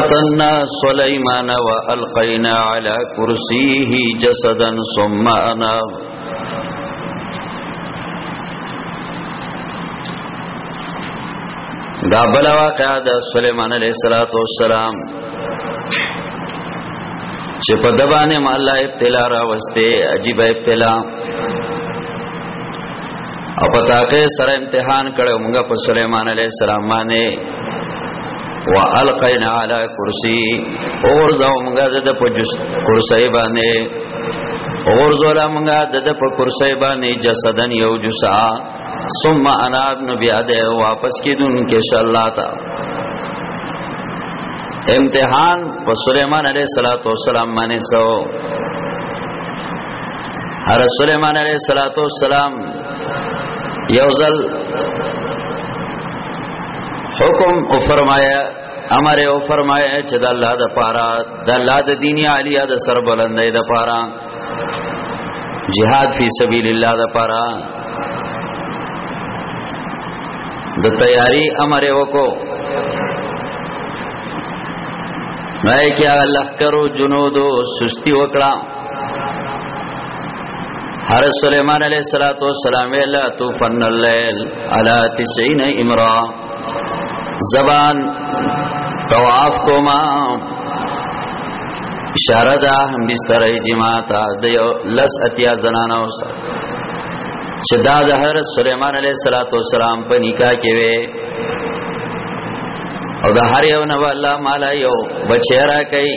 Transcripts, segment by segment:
فتنا سليمان والقينا على كرسيه جسدا ثم انا دا بل واقعا د سليمان عليه الصلاه والسلام چې په دبانې ما الله ابتلا را وسته عجیب ابتلا او پتا کې سره امتحان کړو موږ په سليمان عليه السلام باندې والقینا علی کرسی اور زو مونږه د په کرسی باندې اور زو لا مونږه د په کرسی باندې جسدن یو جسا ثم انا ابن بیاده واپس کیدون کې شلا تا امتحان په سليمان عليه صلوات و سلام باندې سو هر سليمان عليه صلوات و سلام یو ځل حکم او فرمایا امر او فرمایا چې د الله د پاره د الله د دین عالیه د سر بلندې د پاره jihad فی سبیل الله د پاره د تیاری امر وکړو نای کیا لخکرو جنودو سستی وکړه هر سليمان عليه الصلاه والسلام لا توفن الليل على 90 امرا زبان طواف کوما اشاره ده هم بستر جماعت د لس اتیا زنانه اوس چې دا د هر سليمان عليه السلام په نکاح کې وي او د هر یو نه الله مالا یو بچی را کوي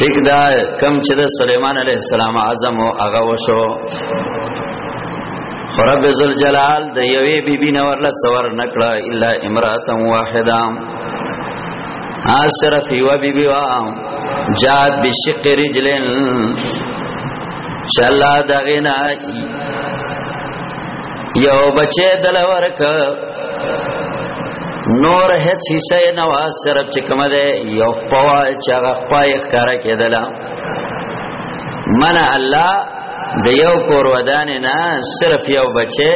ټیک دا کم چې د سليمان عليه السلام اعظم او هغه وشو رب ذل جلال د یوې بیبي نور له څور نکړه الا امراه واحده اشرف یو بیبي وا جاد بشق رجلن شلا دغنا یو بچی دل ورک نور هیڅ حصہ نه وا صرف چې کومه ده یو پوا چې هغه پای ښکارا کېدل من الله د یو کور ودان نه صرف یو بچی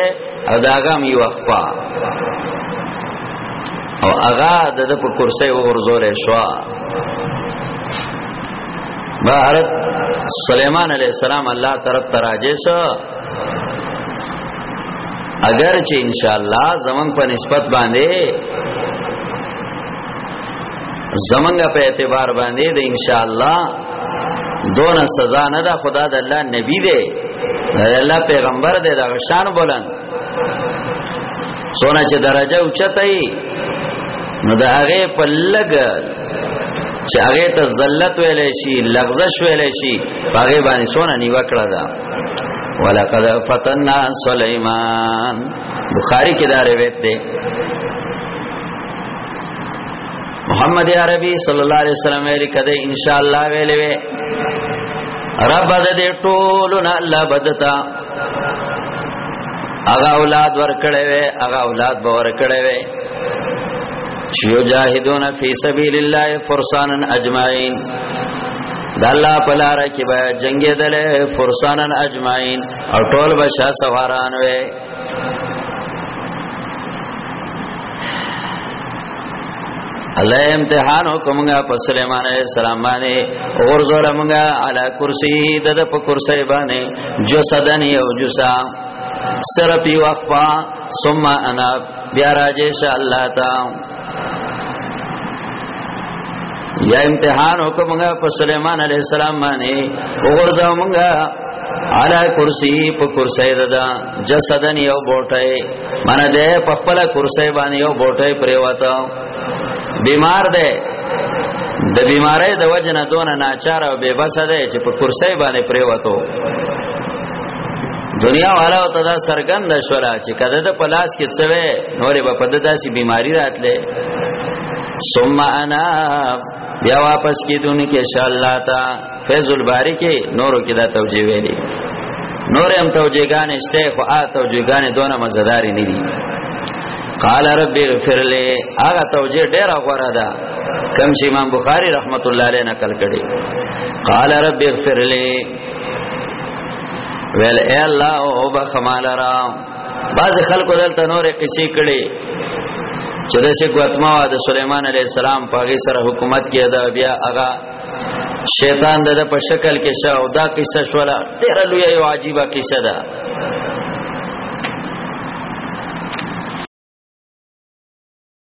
او داغه می وقفا او هغه د په کرسي وغورځول شو بهارت سليمان عليه السلام الله طرف تراجه شو اگر چې ان شاء الله زمنګ په نسبت باندې زمنګ په اعتبار باندې د ان شاء الله دون سزا نه ده خدا د الله نبی دی الله پیغمبر دی دا شان بولن سونا چې درجه اوچته ای نو دا هغه په لګ چې هغه ته ذلت ویلې شي لغزش ویلې شي هغه باندې سونا نیو کړه ده ولقد فتنا سليمان بخاری کې دا روایت ده محمد عربي صلی الله علیه وسلم یې کده ان شاء الله ویلې وی رب دې ټولنا الله بدتا اغا اولاد ورکړې وی اغا اولاد به ورکړې وی چې یو جاهدون فی سبیل الله فرسانن اجمعین د الله په لار کې به جنگي دل فرسانن اجمعين او ټول بشا سواران وي الله امتحان وکمږه په سليمان عليه السلام باندې اور زور موږ علا کرسی د په کرسی باندې جو صدن یو جسا سرپی وقفا ثم انا بیا راجه الله تعالی یا امتحان وکمغه په سليمان عليه السلام باندې وګورځو مونږه علا کرسی په کرسی ددا جسدن یو بوټه معنی ده په خپل کرسی باندې یو بوټه پریواتا بیمار ده د بیمارۍ د وجه نه دون ناچار او بے بس ده چې په کرسی باندې پریوتو دنیا والا او تدا سرګن نشورا چې کده د پلاس کې سوي نورې په پد داسي بيماري راتله ثم انا بیا واپس کیدون کې ان شاء الله تا فیض الباری کې نورو کې دا توجیه ویلي نور هم توجیهګان شته خو آ توجیهګان دونه مزداري نه دي قال رب اغفر لي هغه توجیه ډیر غوړه ده کم چې امام بخاری رحمت الله علیه نقل کړي قال رب اغفر لي ویل اے الله او بخمال را باز خلکو دلته نور قصې کړي چې د شیخ واتما د سليمان عليه السلام په غي سره حکومت کې دا بیا هغه شیطان د په شکل کې شو او دا قصه شولا ډېر لوی او عجیبه قصه ده